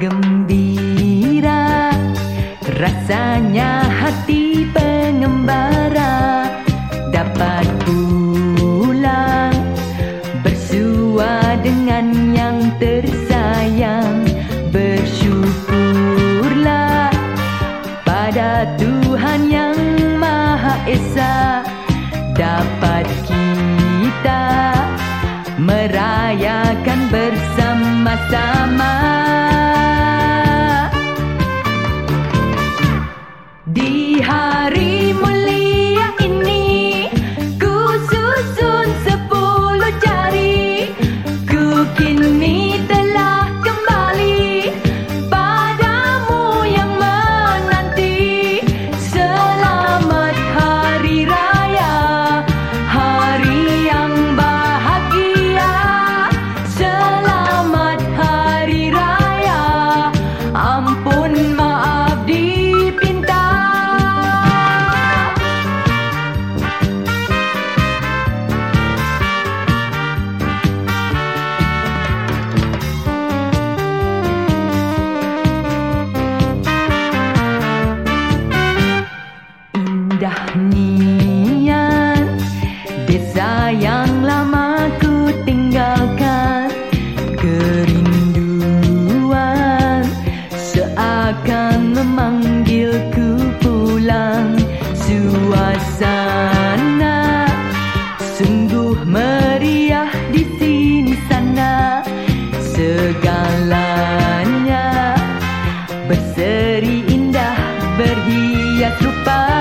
gembira. Rasanya hati pengembara. Dapat pulang Bersua dengan yang tersayang. Bersyukurlah Pada Tuhan yang Maha Esa. Dapat indah niat. Desa yang lama ku tinggalkan kerinduan. Seakan memanggilku pulang suasana. Sungguh meriah di sini sana. Segalanya berseri indah berhias rupa.